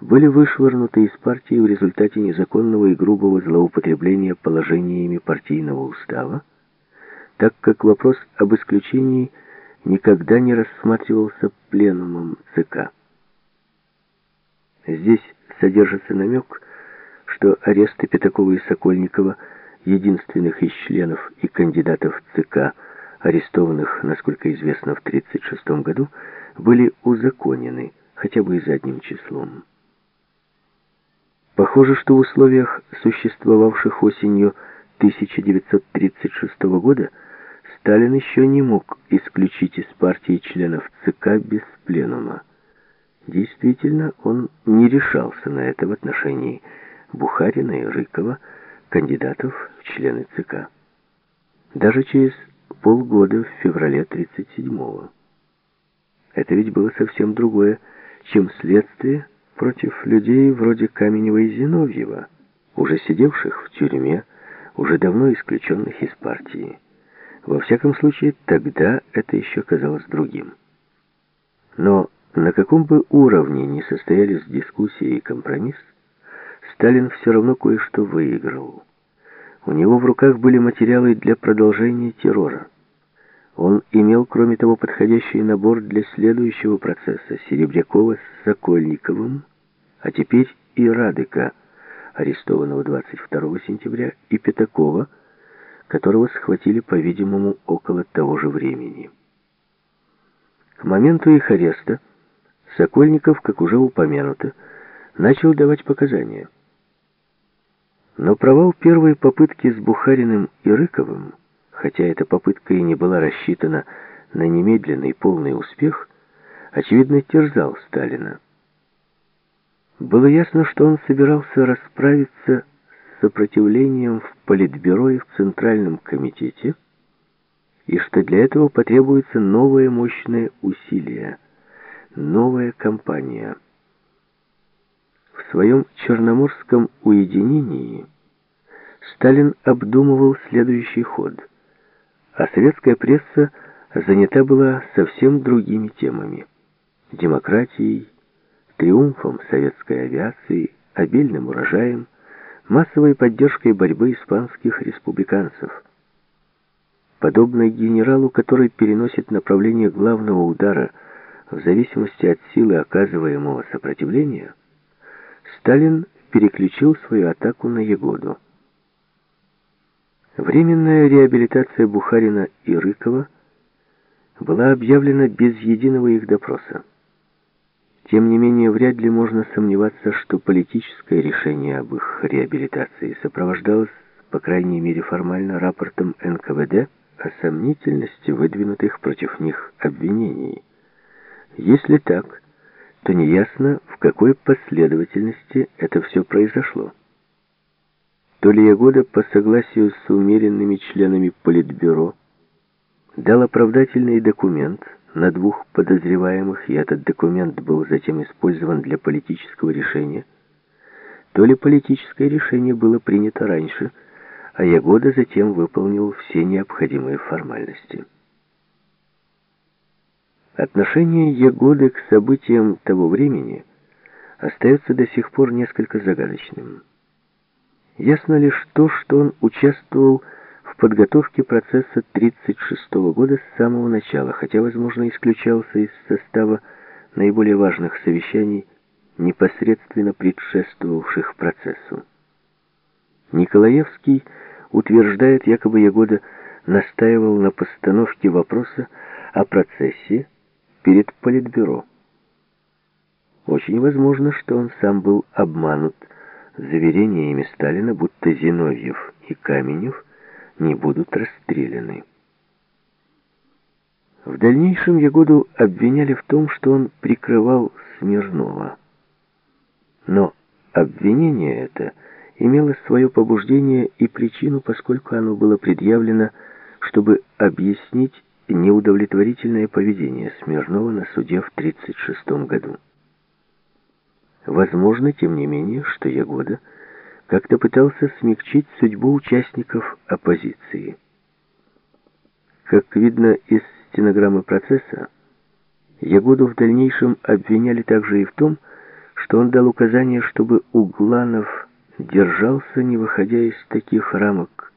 были вышвырнуты из партии в результате незаконного и грубого злоупотребления положениями партийного устава, так как вопрос об исключении никогда не рассматривался пленумом ЦК. Здесь содержится намек, что аресты Пятакова и Сокольникова, единственных из членов и кандидатов ЦК, арестованных, насколько известно, в 1936 году, были узаконены, хотя бы и задним числом. Похоже, что в условиях существовавших осенью 1936 года Сталин еще не мог исключить из партии членов ЦК без пленума. Действительно, он не решался на это в отношении Бухарина и Рыкова, кандидатов в члены ЦК. Даже через полгода в феврале 1937-го. Это ведь было совсем другое, чем следствие против людей вроде Каменева и Зиновьева, уже сидевших в тюрьме, уже давно исключенных из партии. Во всяком случае, тогда это еще казалось другим. Но на каком бы уровне ни состоялись дискуссии и компромисс, Сталин все равно кое-что выиграл. У него в руках были материалы для продолжения террора. Он имел, кроме того, подходящий набор для следующего процесса Серебрякова с Сокольниковым, а теперь и Радыка, арестованного 22 сентября, и Пятакова, которого схватили, по-видимому, около того же времени. К моменту их ареста Сокольников, как уже упомянуто, начал давать показания. Но провал первой попытки с Бухариным и Рыковым – хотя эта попытка и не была рассчитана на немедленный полный успех, очевидно терзал Сталина. Было ясно, что он собирался расправиться с сопротивлением в Политбюро и в Центральном комитете, и что для этого потребуется новое мощное усилие, новая кампания. В своем черноморском уединении Сталин обдумывал следующий ход – а советская пресса занята была совсем другими темами. Демократией, триумфом советской авиации, обильным урожаем, массовой поддержкой борьбы испанских республиканцев. Подобно генералу, который переносит направление главного удара в зависимости от силы оказываемого сопротивления, Сталин переключил свою атаку на Егоду. Временная реабилитация Бухарина и Рыкова была объявлена без единого их допроса. Тем не менее, вряд ли можно сомневаться, что политическое решение об их реабилитации сопровождалось, по крайней мере формально, рапортом НКВД о сомнительности выдвинутых против них обвинений. Если так, то неясно, в какой последовательности это все произошло то ли Ягода по согласию с умеренными членами Политбюро дал оправдательный документ на двух подозреваемых, и этот документ был затем использован для политического решения, то ли политическое решение было принято раньше, а Ягода затем выполнил все необходимые формальности. Отношение Ягоды к событиям того времени остается до сих пор несколько загадочным. Ясно лишь то, что он участвовал в подготовке процесса 1936 года с самого начала, хотя, возможно, исключался из состава наиболее важных совещаний, непосредственно предшествовавших процессу. Николаевский утверждает, якобы Ягода настаивал на постановке вопроса о процессе перед Политбюро. Очень возможно, что он сам был обманут заверениями Сталина, будто Зиновьев и Каменев не будут расстреляны. В дальнейшем Ягоду обвиняли в том, что он прикрывал Смирнова. Но обвинение это имело свое побуждение и причину, поскольку оно было предъявлено, чтобы объяснить неудовлетворительное поведение Смирнова на суде в 1936 году. Возможно, тем не менее, что Ягода как-то пытался смягчить судьбу участников оппозиции. Как видно из стенограммы процесса, Ягоду в дальнейшем обвиняли также и в том, что он дал указание, чтобы Угланов держался, не выходя из таких рамок,